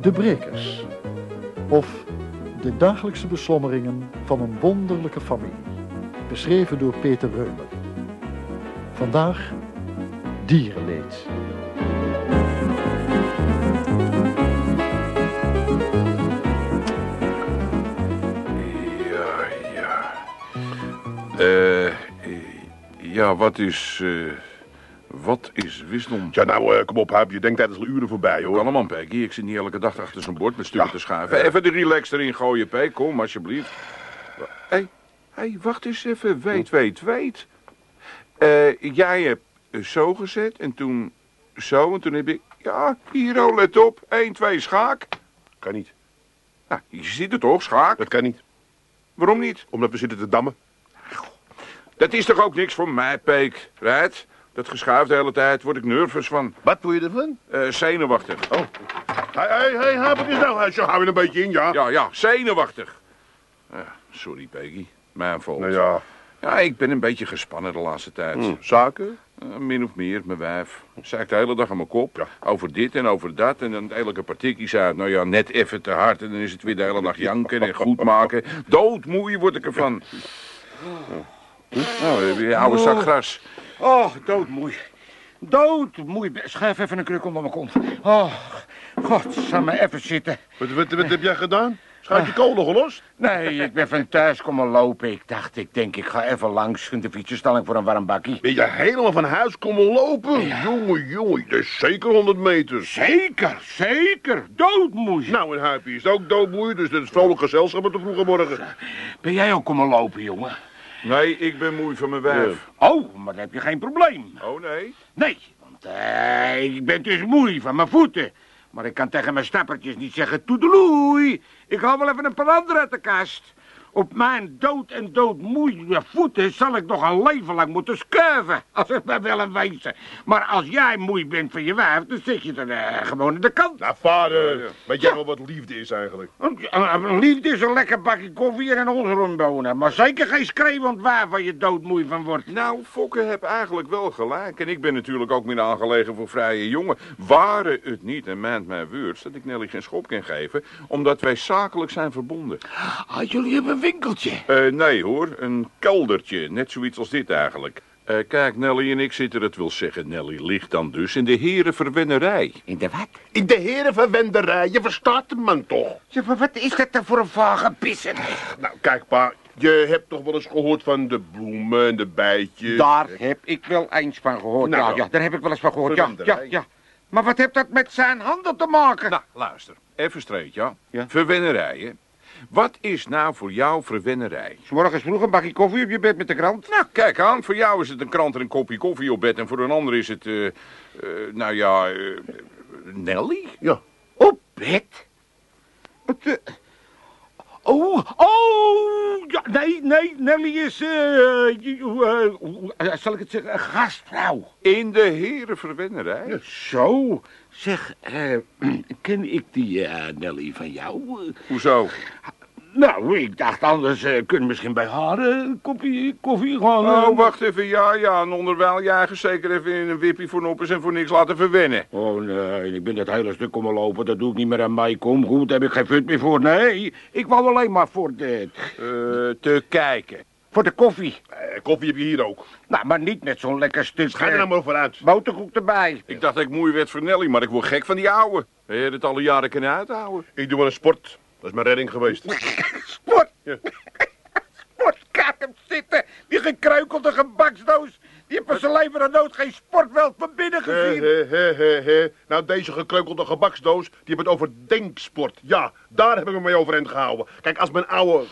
De Brekers. Of de dagelijkse beslommeringen van een wonderlijke familie. Beschreven door Peter Reumer. Vandaag dierenleed. Ja, ja. Eh, ja, wat is... eh, wat is wisdom? Ja, nou, eh, kom op, Huip. Je denkt tijdens al uren voorbij, hoor. Kalm aan, Peggy. Ik zit niet elke dag achter zo'n bord met stukken te schuiven. Even de relax erin gooien, Peg. Kom, alsjeblieft. Hé, hey, hey, wacht eens even. Weet, weet, weet. Eh, jij hebt eh, zo gezet en toen zo en toen heb ik... Ja, hier, oh, let op. 1, 2, schaak. Kan niet. Nou, je ziet het toch, schaak? Dat kan niet. Waarom niet? Omdat we zitten te dammen. Dat is toch ook niks voor mij, Peek? Right? Dat geschuif de hele tijd, word ik nervus van. Wat wil je ervan? Eh zenuwachtig. Oh. Hé, hé, hé, is nou? Zo, hou je een beetje in, ja? Ja, ja, zenuwachtig. Ja, sorry, Peggy. Mijn. Nou ja. Ja, ik ben een beetje gespannen de laatste tijd. Hm, zaken? Eh, min of meer, mijn wijf. Zei ik de hele dag aan mijn kop. Ja. Over dit en over dat. En dan elke partikjes uit. Nou ja, net even te hard. En dan is het weer de hele dag janken en goed maken. Doodmoe word ik ervan. Nou, je een oude zak gras. Oh, doodmoei. Doodmoei. Schuif even een kruk onder mijn kont. Oh, god, zal me even zitten. Wat, wat, wat heb jij gedaan? Schuif je kolen gelost? Nee, ik ben van thuis komen lopen. Ik dacht, ik denk, ik ga even langs in de fietsenstalling voor een warm bakkie. Ben je helemaal van huis komen lopen? Jongen, jongen, dat is zeker 100 meter. Zeker, zeker. Doodmoei. Nou, en Huipie is ook doodmoeie, dus dat is vrolijk gezelschap op de vroege morgen. Ben jij ook komen lopen, jongen? Nee, ik ben moe van mijn wijf. Oh, maar dan heb je geen probleem. Oh nee? Nee, want eh, ik ben dus moei van mijn voeten. Maar ik kan tegen mijn stappertjes niet zeggen toedeloei. Ik haal wel even een paar andere uit de kast. Op mijn dood en doodmoeie voeten zal ik nog een leven lang moeten schuiven. Als het mij wel een wezen. Maar als jij moei bent van je wijf, dan zit je er eh, gewoon aan de kant. Nou, vader, weet jij wel wat liefde is eigenlijk? Liefde is een lekker bakje koffie en een onrondbonen. Maar zeker geen schreeuwend waar waar je doodmoei van wordt. Nou, Fokke heb eigenlijk wel gelijk. En ik ben natuurlijk ook meer aangelegen voor vrije jongen. Waren het niet, en mijnt mijn woord, dat ik Nelly geen schop kan geven, omdat wij zakelijk zijn verbonden. Ah, jullie hebben een winkeltje. Eh, nee hoor, een keldertje, net zoiets als dit eigenlijk. Eh, kijk, Nelly en ik zitten, het wil zeggen, Nelly ligt dan dus in de herenverwennerij. In de wat? In de herenverwenderij, je verstaat de man toch? Ja, maar wat is dat dan voor een vage pissen? Nou, kijk pa, je hebt toch wel eens gehoord van de bloemen en de bijtjes? Daar heb ik wel eens van gehoord. Nou, ja, ja, daar heb ik wel eens van gehoord. Ja, ja, ja. Maar wat heeft dat met zijn handen te maken? Nou, luister, even streed, ja? Ja. Verwennerijen. Wat is nou voor jou verwennerij? S morgens vroeg een bakje koffie op je bed met de krant. Nou, kijk aan, voor jou is het een krant en een kopje koffie op bed... en voor een ander is het, eh, eh, nou ja, eh, Nelly? Ja. Op bed? Wat, Oh, oh, ja, nee, nee, Nelly is, zal ik het zeggen, een gastvrouw. In de herenverwennerij? Zo, zeg, eh, ken ik die eh, Nelly van jou? Hoezo? nou, ik dacht anders, eh kunnen misschien bij haar een kopje koffie gaan. Oh, wacht even, ja, ja, en onderwijl jij zeker even in een wippie voor noppes en voor niks laten verwennen. Oh nee, ik ben dat hele stuk komen lopen, dat doe ik niet meer aan mij. Kom goed, daar heb ik geen fut meer voor. Nee, ik wou alleen maar voor Eh, te kijken. Voor de koffie. Eh, koffie heb je hier ook. Nou, maar niet met zo'n lekker stuk Ga er eh, nou maar vooruit. boterkoek erbij. Ik dacht dat ik moe werd voor Nelly, maar ik word gek van die ouwe. Je hebt het alle jaren kunnen uithouden. Ik doe wel een sport. Dat is mijn redding geweest. Sport! Ja. Sport, kaart hem zitten. Die gekreukelde gebaksdoos. Die heeft van zijn leven en dood geen sportveld van binnen gezien. he, he, he, he. Nou, deze gekreukelde gebaksdoos, die hebben het over denksport. Ja, daar heb ik me mee overeind gehouden. Kijk, als mijn oude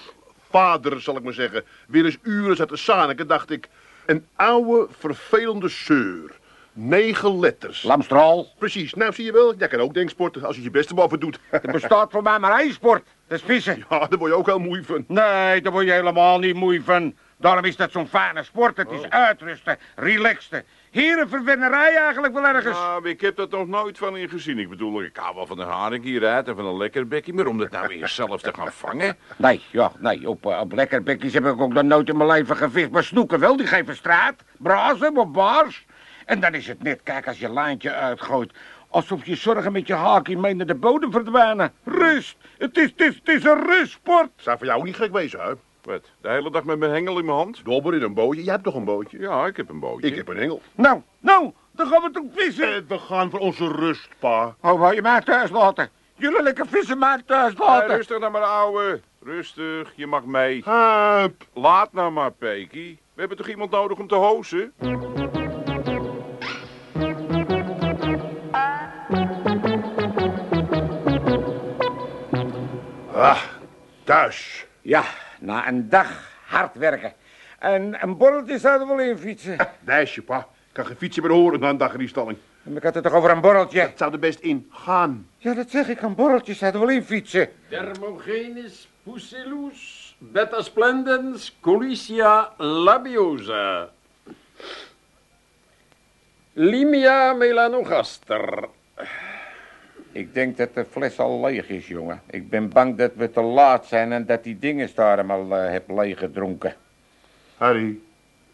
vader, zal ik maar zeggen, weer eens uren zat te zaniken, dacht ik... Een oude, vervelende zeur. Negen letters. Lamstraal, Precies, nou zie je wel, jij kan ook denksporten als je je beste boven doet. er bestaat voor mij maar één sport. Dat is vissen. Ja, daar word je ook heel moe van. Nee, daar word je helemaal niet moe van. Daarom is dat zo'n fijne sport. Het is uitrusten, relaxen. Herenverwennerij eigenlijk wel ergens. Ja, maar ik heb dat nog nooit van in gezien. Ik bedoel, ik hou wel van een haring hieruit en van een lekker bekje. Maar om dat nou weer zelf te gaan vangen... Nee, ja, nee. Op, eh, op lekkerbekjes heb ik ook nog nooit in mijn leven gevisd. Maar snoeken wel, die geven straat. Brazen of baars. En dan is het net, kijk, als je lijntje uitgooit Alsof je zorgen met je haakje mee naar de bodem verdwijnen. Rust. Het is, het is, het is een rustsport. Zou voor jou niet gek wezen, hè? Wat, de hele dag met mijn hengel in mijn hand? Dobber in een bootje. Jij hebt toch een bootje? Ja, ik heb een bootje. Ik heb een hengel. Nou, nou, dan gaan we toch vissen. Eh, we gaan voor onze rust, pa. Oh, wou je mij thuis laten? Jullie lekker vissen mij thuis Hey, laten. rustig nou maar, ouwe. Rustig, je mag mee. Huip. Laat nou maar, Pekie. We hebben toch iemand nodig om te hozen? Ah, thuis. Ja, na een dag hard werken. En een borreltje zouden we wel in fietsen. Dijsje, pa. Ik kan geen fietsen meer horen na een dag in die stalling. Maar Ik had het toch over een borreltje? Het zou er best in gaan. Ja, dat zeg ik. Een borreltje zouden we wel in fietsen. Dermogenis pusillus, beta splendens, colicia labiosa. Limia melanogaster. Ik denk dat de fles al leeg is, jongen. Ik ben bang dat we te laat zijn en dat die dingen daar hem al eh, heb leeg gedronken. Harry.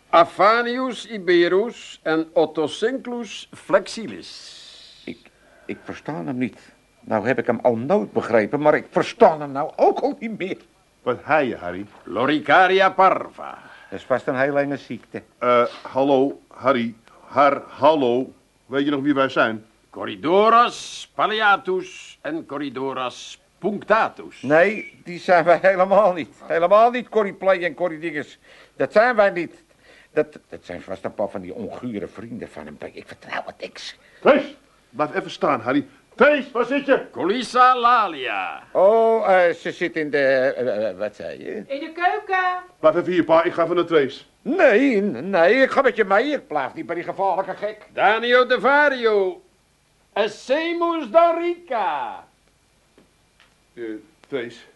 Afanius iberus en Ottosynclus flexilis. Ik, ik versta hem niet. Nou heb ik hem al nooit begrepen, maar ik versta hem nou ook al niet meer. Wat hij je, Harry? Loricaria parva. Dat is vast een heel enge ziekte. Eh, hallo, Harry. Har, hallo. Weet je nog wie wij zijn? Corridoras palliatus en Corridoras punctatus. Nee, die zijn wij helemaal niet. Helemaal niet Corrie Play en Corrie Dinges. Dat zijn wij niet. Dat, dat zijn vast een paar van die ongure vrienden van hem. Ik vertrouw het niks. Thees, blijf even staan, Harry. Thees, waar zit je? Colissa lalia. Oh, eh, ze zit in de... eh, wat zei je? In de keuken. Blijf even hier, pa. Ik ga van de Thees. Nee, nee, ik ga met je mee. Ik blijf niet bij die gevaarlijke gek. Danio de Vario. Essemus Darica. Uh, Thees.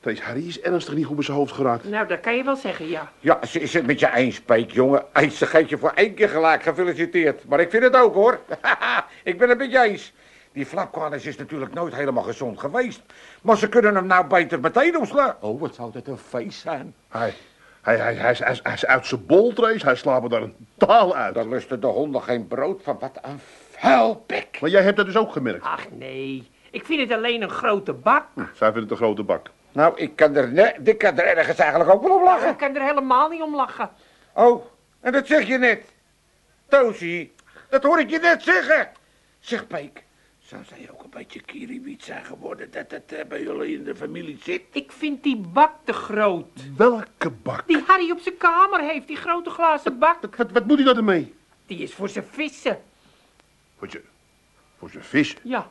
Thees, Harry is ernstig niet goed bij zijn hoofd geraakt. Nou, dat kan je wel zeggen, ja. Ja, ze is het met je eens, Peek, jongen. Ze geeft je voor één keer gelijk gefeliciteerd. Maar ik vind het ook, hoor. ik ben het met je eens. Die flapkwarnis is natuurlijk nooit helemaal gezond geweest. Maar ze kunnen hem nou beter meteen omslaan. Oh, wat zou dat een feest zijn. Hij, hij, hij, hij, is, hij, is, hij is uit zijn bol, Thees. Hij slaapt daar een taal uit. Daar lusten de honden geen brood van. Wat een vuilbek. Maar jij hebt dat dus ook gemerkt. Ach, nee. Ik vind het alleen een grote bak. Zij vinden het een grote bak. Nou, ik kan er, ne- ik kan er ergens eigenlijk ook wel op lachen. Ik kan er helemaal niet om lachen. Oh, en dat zeg je net. Toosie, dat hoor ik je net zeggen. Zeg, Peek, zou zij ook een beetje kiriwiet zijn geworden dat het eh, bij jullie in de familie zit? Ik vind die bak te groot. Welke bak? Die Harry op zijn kamer heeft, die grote glazen bak. Wat, wat, wat moet hij nou ermee? Die is voor zijn vissen. Voor je, voor zijn vis. Ja.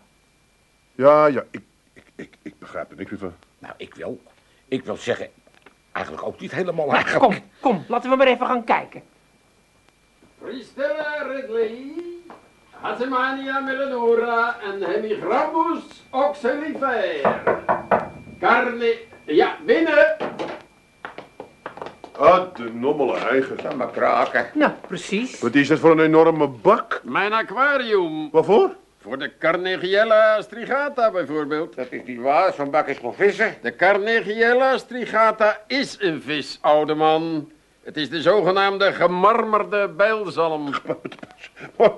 Ja, ja, ik, ik, ik, ik begrijp er niks meer van. Nou, ik wil, ik wil zeggen, eigenlijk ook niet helemaal Nou, eigenlijk. kom, kom, laten we maar even gaan kijken. Christella Ridley. Hasemania melanora en Hemigramus oxalifer. Carne... Ja, binnen. Ah, de nommele eigen. Zou maar kraken. Nou, precies. Wat is dat voor een enorme bak? Mijn aquarium. Waarvoor? Voor de Carnegiella strigata bijvoorbeeld. Dat is niet waar, zo'n bak is voor vissen. De Carnegiella strigata is een vis, oude man. Het is de zogenaamde gemarmerde bijlzalm. Maar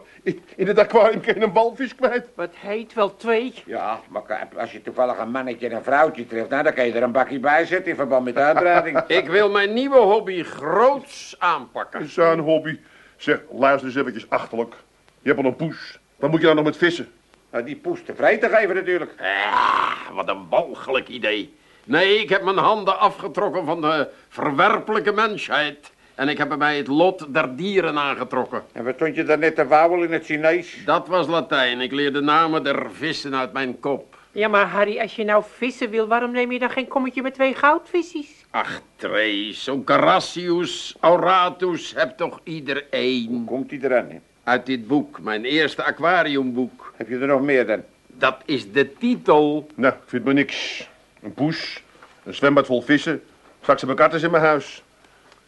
in het aquarium kun je een balvis kwijt. Wat heet wel twee. Ja, maar als je toevallig een mannetje en een vrouwtje treft, nou, dan kan je er een bakje bij zetten in verband met de uitbreiding. Ik wil mijn nieuwe hobby groots aanpakken. Is een hobby. Zeg, luister eens eventjes achterlijk. Je hebt al een poes. Wat moet je nou nog met vissen? Nou, die poes tevreden geven natuurlijk. Ah, wat een walgelijk idee. Nee, ik heb mijn handen afgetrokken van de verwerpelijke mensheid. En ik heb bij mij het lot der dieren aangetrokken. En wat stond je daar net te wauwel in het Chinees? Dat was Latijn. Ik leerde namen der vissen uit mijn kop. Ja, maar Harry, als je nou vissen wil, waarom neem je dan geen kommetje met twee goudvissies? Ach, Trace, zo'n Carassius auratus heb toch iedereen. Komt hij eraan, hè? Uit dit boek, mijn eerste aquariumboek. Heb je er nog meer dan? Dat is de titel. Nou, ik vind maar niks. Een poes, een zwembad vol vissen. Straks heb ik katters in mijn huis.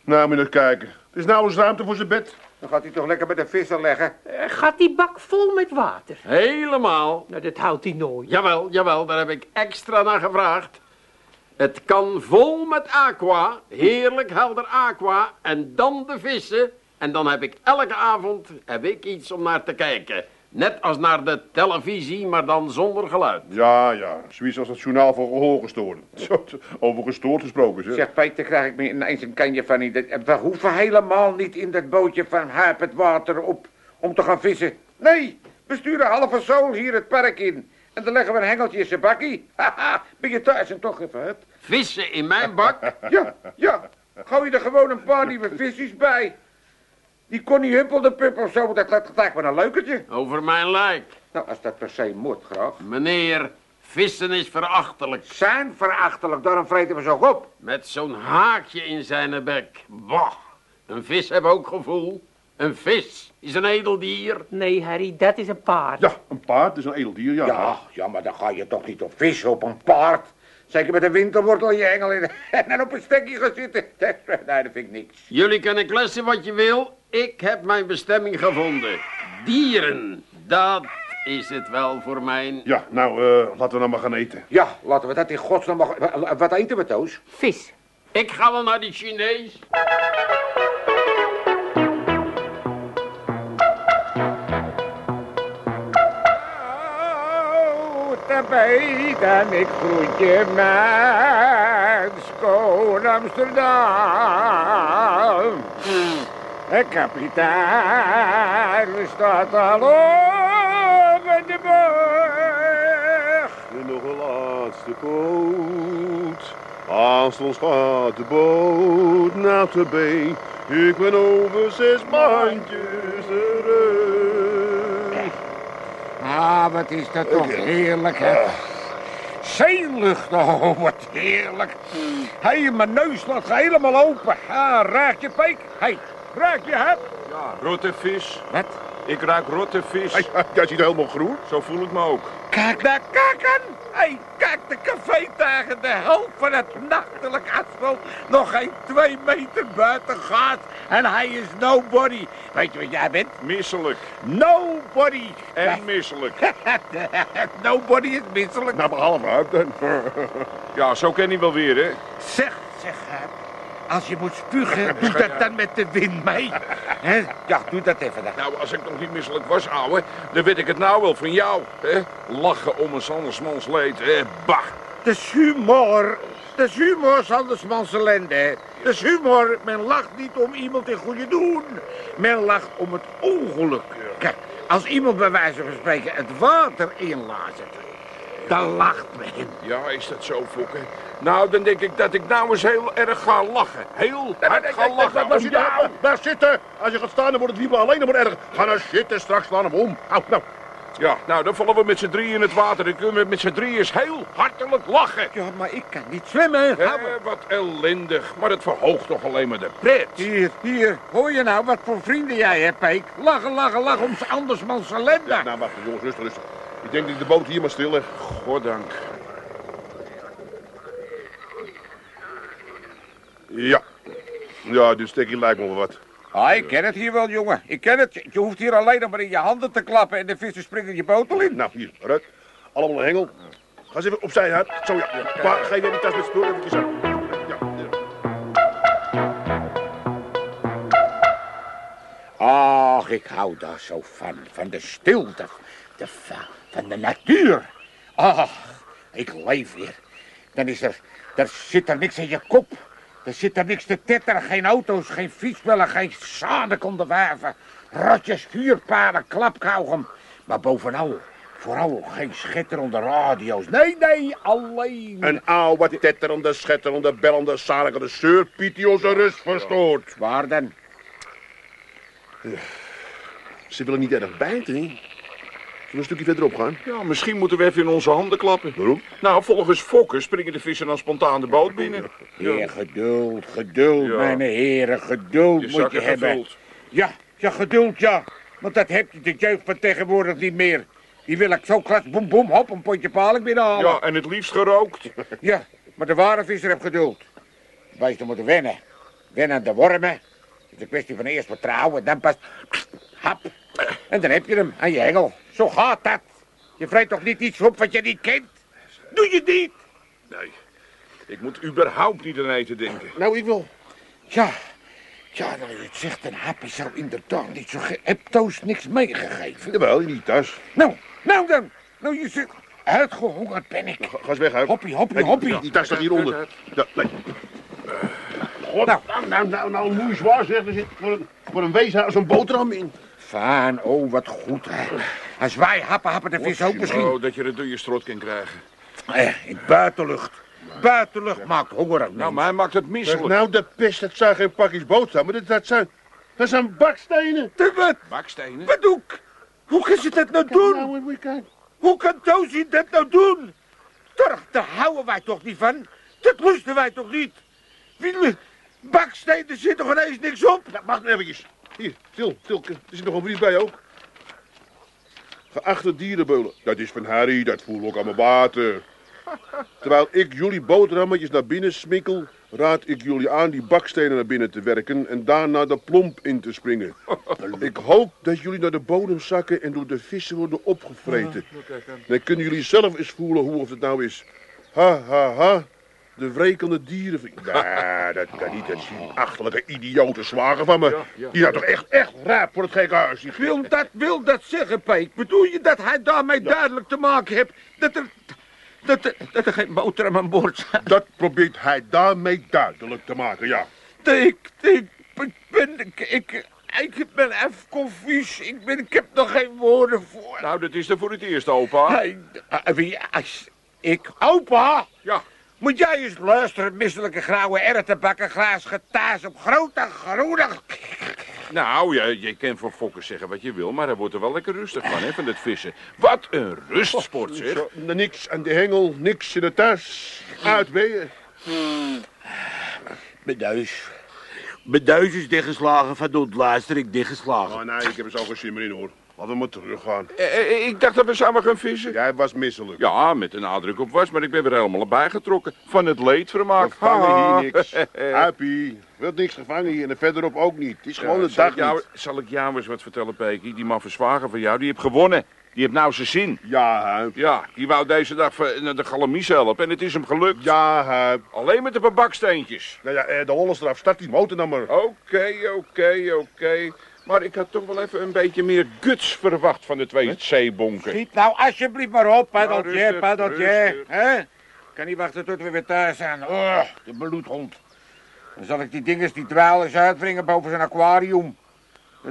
Nou, moet je eens kijken. Er is nauwelijks ruimte voor zijn bed. Dan gaat hij toch lekker met de vissen leggen. Eh, gaat die bak vol met water? Helemaal. Nou, dat houdt hij nooit. Jawel, jawel, daar heb ik extra naar gevraagd. Het kan vol met aqua, heerlijk helder aqua, en dan de vissen. En dan heb ik elke avond heb ik iets om naar te kijken. Net als naar de televisie, maar dan zonder geluid. Ja, ja. Zoiets als het journaal voor gehoorgestoorden. Zo, Over gestoord gesproken, zeg. Zeg, Peter, krijg ik me ineens een kanje van niet. We hoeven helemaal niet in dat bootje van Huip het water op om te gaan vissen. Nee, we sturen halve zool hier het park in. En dan leggen we een hengeltje in zijn bakkie. Haha, ben je thuis en toch even, hup. Vissen in mijn bak? Ja, ja. Gooi je er gewoon een paar nieuwe visjes bij. Die Connie Humpel de pup of zo, dat, dat lijkt me een leukertje. Over mijn lijk. Nou, als dat per se moet, graaf. Meneer, vissen is verachtelijk. Zijn verachtelijk, daarom vreten we zo op. Met zo'n haakje in zijn bek. Bah, een vis heeft ook gevoel. Een vis is een edel dier. Nee, Harry, dat is een paard. Ja, een paard is een edel dier, ja. Ja, ja, maar dan ga je toch niet op vissen, op een paard. Zeker met een winterwortel in je hengel in en op een stekje gaan zitten. Nee, dat vind ik niks. Jullie kunnen klessen wat je wil. Ik heb mijn bestemming gevonden. Dieren, dat is het wel voor mijn... Ja, nou, eh, laten we nou maar gaan eten. Ja, laten we dat in godsnaam... mag- Wat eten we, Toos? Vis. Ik ga wel naar die Chinees. Dan ik groet je mens, Koon Amsterdam. Kapitein staat al over de boog. En nog een laatste poot. Aanstonds gaat de boot naar de been. Ik ben over zes maandjes terug. Ah, wat is dat toch heerlijk, hè? Zeelucht, oh, wat heerlijk. Hé, hey, mijn neus lag helemaal open. Ah, raak je peek? Hey, raak je het? Ja, rotte vis. Wat? Ik ruik rotte vis. Hij, jij ziet helemaal groen. Zo voel ik me ook. Kijk naar kakken! Hé, hey, kijk, de cafédagen, de helft van het nachtelijk asfalt. Nog geen twee meter buiten gaat. En hij is nobody. Weet je wat jij bent? Misselijk. Nobody. En misselijk. nobody is misselijk. Nou, behalve uit. Ja, zo ken hij wel weer, hè. Zeg, zeg, Huip. Als je moet spugen, doe dat dan met de wind mee. Hè? Ja, doe dat even dan. Nou, als ik nog niet misselijk was, ouwe, dan weet ik het nou wel van jou. Hè? Lachen om een Sandersmans leed, hè? Bah. Is humor. Is humor, Sandersmans ellende. Dat is humor. Men lacht niet om iemand in goede doen. Men lacht om het ongeluk. Kijk, als iemand bij wijze van spreken het water inlazert, dan lacht men. Ja, is dat zo, Fokke? Nou, dan denk ik dat ik nou eens heel erg ga lachen. Heel hard ga lachen om zitten, zitten. Als je gaat staan, dan wordt het liever alleen maar erg. Ga nou zitten, straks slaan hem om. Nou, nou. Ja, nou, dan vallen we met z'n drieën in het water. Dan kunnen we met z'n drieën eens heel hartelijk lachen. Ja, maar ik kan niet zwemmen. Me. wat ellendig. Maar het verhoogt toch alleen maar de pret. Hier, hier. Hoor je nou wat voor vrienden jij hebt, Peek? Lachen, lachen, lachen om z'n andersmans ellende. Ja, nou, wacht, jongens, rustig, rustig. Ik denk dat ik de boot hier maar stil leg. Goddank. Ja. Ja, dit stekje lijkt me wel wat. Ah, ik ken het hier wel, jongen. Ik ken het. Je hoeft hier alleen nog maar in je handen te klappen en de vissen springen je botel in. Nou, hier, Rut. Allemaal een hengel. Ga eens even opzij uit. Zo, ja. Maar geef jij die tas met spul eventjes aan. Ja, ja. Ach, ik hou daar zo van. Van de stilte. De, van, van de natuur. Ach, ik leef weer. Dan is er, er zit er niks in je kop. Er zit er niks te tetteren. Geen auto's, geen fietsbellen, geen zaden konden werven. Rotjes, vuurpalen, klapkauwgom. Maar bovenal, vooral geen schitterende radio's. Nee, nee, alleen. Een oude, tetterende, schetterende, bellende, zaligende zeurpiet die onze rust verstoort. Waar dan? Ze willen niet erg bijten, hè? Zullen we een stukje verderop gaan? Ja, misschien moeten we even in onze handen klappen. Waarom? Nou, volgens Fokke springen de vissen dan spontaan de boot binnen. Heer, geduld, geduld, Ja. mijn heren, geduld Je moet je hebben. Ja, ja, geduld, ja. Want dat heb je de jeugd van tegenwoordig niet meer. Die wil ik zo klats, boem, boem, hop, een potje paling binnenhalen. Ja, en het liefst gerookt. Ja, maar de ware visser heeft geduld. Wij moeten wennen. Wennen aan de wormen. Het is een kwestie van eerst vertrouwen, dan pas... Hap. En dan heb je hem aan je hengel. Zo gaat dat. Je vreet toch niet iets op wat je niet kent? Doe je niet? Nee, ik moet überhaupt niet aan eten denken. Nou, ik wil. Ja, Ja, nou, je het zegt, dan heb je zo inderdaad niet zo... Toos niks meegegeven? Jawel, in die tas. Nou, nou dan. Nou, je zegt... Uitgehongerd ben ik. Ga, ga eens weg, Huip. Hoppie, hoppie, Hey, hoppie. Die, die tas staat hieronder. Ja, nee. God, Nou. nou, nou, nou, nou, zwaar zeggen. Er zit voor een, voor een weeshuis een boterham in. Fijn, oh, wat goed. hè. Als wij happen, happen de vis ook misschien. Oh, dat je het door je strot kan krijgen. Eh, in buitenlucht. Buitenlucht maakt honger ook Nou, mij maakt het misselijk. nou, de pest, dat zijn geen pakjes boterhammen. Dat, dat zijn, dat zijn bakstenen. De wat? Bakstenen? Wat doe ik? Hoe kan ze dat nou doen? Nou. Hoe kan Toosie dat nou doen? Toch, daar houden wij toch niet van? Dat moesten wij toch niet? Wie- Baksteen, er zit toch ineens niks op? Nou, wacht nou eventjes. Hier, stil, stil. Er zit nog een brief bij ook. Geachte dierenbeulen. Dat is van Harry, dat voelen we ook allemaal water. Terwijl ik jullie boterhammetjes naar binnen smikkel, raad ik jullie aan die bakstenen naar binnen te werken en daarna de plomp in te springen. Ik hoop dat jullie naar de bodem zakken en door de vissen worden opgevreten. Dan kunnen jullie zelf eens voelen hoe of het nou is. Ha, ha, ha. De wrekende dieren. Nee, dat kan niet. Dat is die achterlijke idiote zwager van me. Die had toch echt, echt raap voor het gekke huis. Wil dat, wil dat zeggen, Peek? Bedoel je dat hij daarmee duidelijk te maken heeft dat er, dat er, dat er geen boterham aan boord staat? Dat probeert hij daarmee duidelijk te maken, ja. Ik, ik, ik ben, ik, ik, ik ben even confuus. Ik, ben, ik heb nog geen woorden voor. Nou, dat is er voor het eerst, opa. Hij, wie, als ik, opa, Ja. Moet jij eens luisteren, misselijke grauwe erwtenbakken, glaas getaas op grote groene... Nou, ja, je kan voor fokkers zeggen wat je wil, maar hij wordt er wel lekker rustig van, hè, van het vissen. Wat een rustsport, zeg. Zo, niks aan de hengel, niks in de tas. Uitweeën. Mijn neus. Mijn neus is dichtgeslagen, van luister ik dichtgeslagen. Oh nee, ik heb er zo geen zin meer in hoor. Laten we maar teruggaan. Eh, eh, ik dacht dat we samen gaan vissen. Jij was misselijk. Ja, met een nadruk op was, maar ik ben weer helemaal bijgetrokken. Van het leedvermaak. We vangen Haha. hier niks. Happy. Wilt niks gevangen hier en verderop ook niet. Het is gewoon Ja, de zal, dag ik jou, niet. zal ik jou eens wat vertellen, Pekie? Die man verzwager van jou, die heeft gewonnen. Die heeft nou zijn zin. Ja, Huip. Ja, die wou deze dag naar de galamies helpen en het is hem gelukt. Ja, Huip. Alleen met een paar baksteentjes. Nou ja, eh, de Hollandse eraf. Start die motor dan maar. Oké, oké, oké. Maar ik had toch wel even een beetje meer guts verwacht van de twee zeebonken. Schiet nou alsjeblieft maar op, paddeltje, rustig, paddeltje. hè? Kan niet wachten tot we weer thuis zijn. Oh, de bloedhond. Dan zal ik die dinges, die dwalen eens uitbrengen boven zijn aquarium.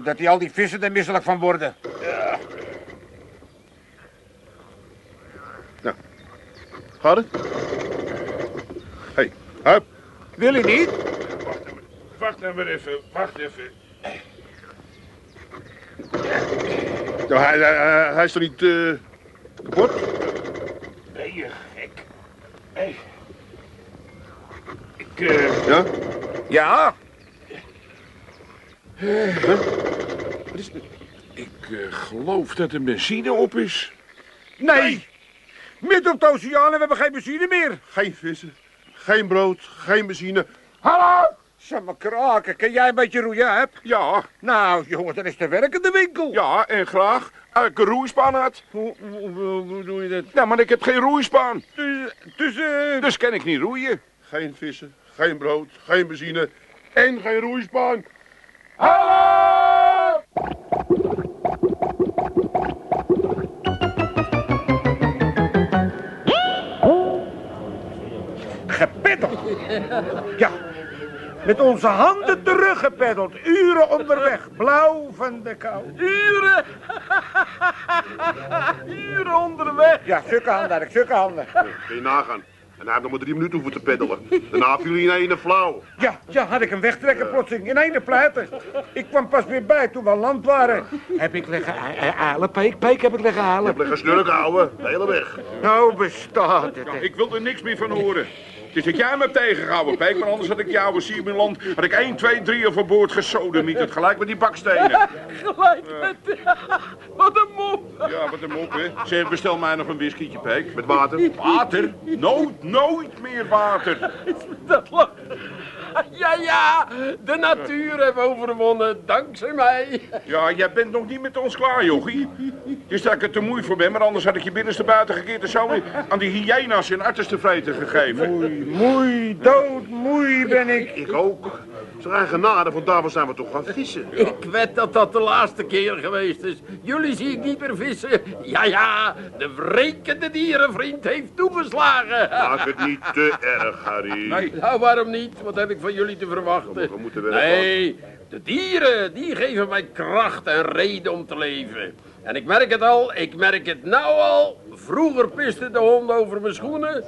Dat die al die vissen er misselijk van worden. Gaat het? Hé, hey, Huip. Wil je niet? Wacht nou maar even, wacht even. Nou, hij, hij, is toch niet eh, kapot? Ben je gek? Hé. Ik, eh... Ja? Ja. Ik eh, geloof dat de benzine op is. Nee. Midden op de oceaan en we hebben geen benzine meer. Geen vissen, geen brood, geen benzine. Hallo. Zeg maar kraken, kan jij een beetje roeien, heb? Ja, Nou, jongen, dan is de werkende winkel. ja, en graag. Als ik een roeispaan had. Hoe, hoe, hoe, hoe doe je dat? Nou, maar ik heb geen roeispaan. Dus, dus eh, Dus kan ik niet roeien. Geen vissen, geen brood, geen benzine en geen roeispaan. gepeddeld. Ja, met onze handen teruggepeddeld. Uren onderweg, blauw van de kou. Uren! Uren onderweg! Ja, stukken handen, had ik stukken handen. Kun je nagaan. En hij heeft nog maar drie minuten hoeven te peddelen. Daarna viel hij in een flauw. Ja, ja, had ik hem wegtrekken plotseling in ene pluiten. Ik kwam pas weer bij toen we aan land waren. Heb ik liggen halen, Peek, Peek heb ik liggen halen. hebt liggen snurken, ouwe. De hele weg. Nou bestaat het. Ik wil er niks meer van horen. Is dat jij me hebt tegengehouden, Peek, maar anders had ik jou als hier in land... had ik 1, 2, 3 overboord gesoden, niet het gelijk met die bakstenen. Gelijk met... Wat een mop! Ja, wat een mop, hè. Zeg, bestel mij nog een whiskietje, Peek. Met water. Water? Nooit, nooit meer water. Dat lacht. Ja, ja, de natuur heeft overwonnen, dankzij mij. Ja, jij bent nog niet met ons klaar, jochie. Het is dat ik er te moe voor ben, maar anders had ik je binnenste buiten gekeerd... en zo aan die hyena's en artes te vreten gegeven. Moei, dood, moei ben ik. Ik ook. Zijn eigen naden, van daarvoor zijn we toch gaan vissen. Ik weet dat dat de laatste keer geweest is. Jullie zie ik niet meer vissen. Ja, ja, de wrekende dierenvriend heeft toegeslagen. Maak het niet te erg, Harry. Nee. Nou, waarom niet? Wat heb ik van jullie te verwachten? We moeten werken. Nee, de dieren, die geven mij kracht en reden om te leven. En ik merk het al, ik merk het nou al. Vroeger pisten de honden over mijn schoenen.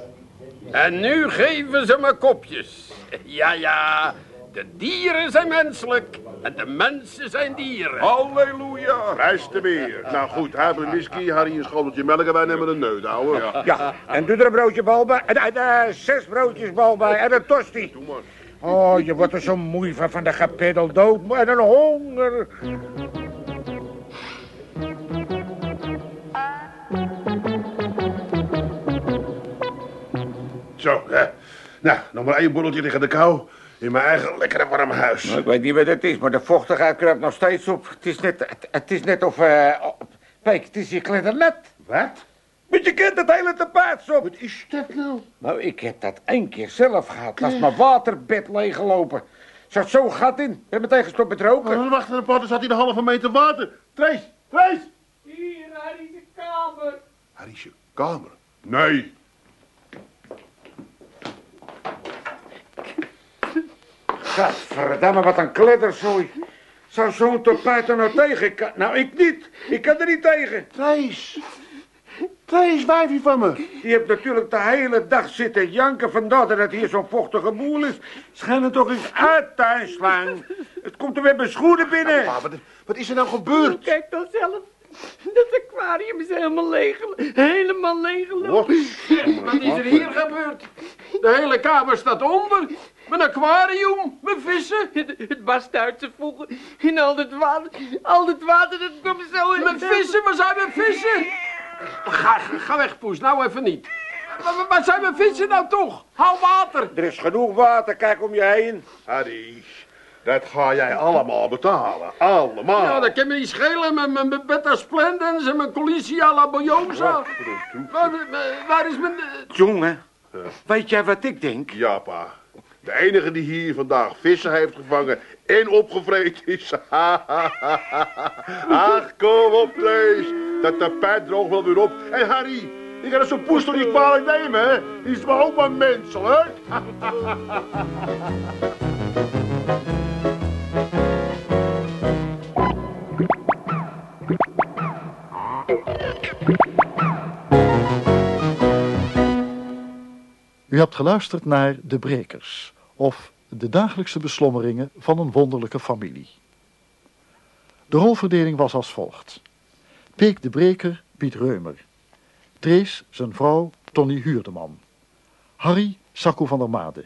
En nu geven ze me kopjes. Ja, ja, de dieren zijn menselijk. En de mensen zijn dieren. Halleluja. Prijs de weer. Nou goed, een whisky, Harry een schoteltje melk en wij nemen een neut, ouwe. Ja, en doe er een broodje bal bij. En, en, eh, zes broodjes bal bij. En een tosti. Doe maar. Oh, je wordt er zo moe van, van de gepeddel dood. En een honger. Zo, hè. Nou, nog maar één borreltje tegen de kou. In mijn eigen lekkere warme huis. Nou, ik weet niet wat het is, maar de vochtigheid kruipt nog steeds op. Het is net, het, het is net of... eh Kijk, het is hier kleddernet. Wat? Maar je kent het hele tapijt op. Wat is dat nou? Nou, ik heb dat één keer zelf gehad. Dat is mijn waterbed leeggelopen. Zat zo een gat in. Ben meteen gestopt met roken. Oh, wacht een paar, er zat hier een halve meter water. Trace, Trace! Hier, die kamer. Harry is je kamer. Nee. Gadverdamme, wat een kledderzooi. Zou zo'n tapijt er nou tegen? kan- Nou, ik niet. Ik kan er niet tegen. Trace. Trace, wijfie van me. Die hebt natuurlijk de hele dag zitten janken vandaar dat het hier zo'n vochtige boel is. Schijn het toch eens uit, tuinslang. Het komt er weer mijn schoenen binnen. Pa, wat, wat is er nou gebeurd? Kijk dan zelf. Dat aquarium is helemaal leeg. Helemaal leeggelopen. Wat is er hier gebeurd? De hele kamer staat onder. Mijn aquarium, mijn vissen. Het, het barst uit te voegen. In al het water. Al het water, dat komt zo in. Mijn vissen, waar zijn mijn vissen? Ga, weg, Poes, nou even niet. Maar, zijn mijn vissen nou toch? Haal water. Er is genoeg water, kijk om je heen. Harry, dat ga jij allemaal betalen. Allemaal. Ja, dat kan me niet schelen met mijn Beta Splendens en mijn Colicia Laboyosa. Waar, waar- waar is mijn... eh, Jongen, weet jij wat ik denk? Ja, pa. De enige die hier vandaag vissen heeft gevangen en opgevreten is. Ach, kom op, Trace. Dat tapijt droogt wel weer op. En Harry, ik ga zo'n poes toch niet kwalijk nemen, hè? Die is maar ook maar menselijk. U hebt geluisterd naar De Brekers, of de dagelijkse beslommeringen van een wonderlijke familie. De rolverdeling was als volgt. Peek de Breker, Piet Reumer. Trees, zijn vrouw, Tony Huurdeman. Harry, Sakko van der Made.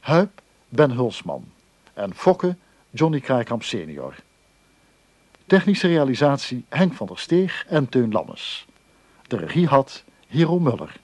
Huip, Ben Hulsman. En Fokke, Johnny Kraaikamp senior. Technische realisatie Henk van der Steeg en Teun Lammes. De regie had Hero Muller.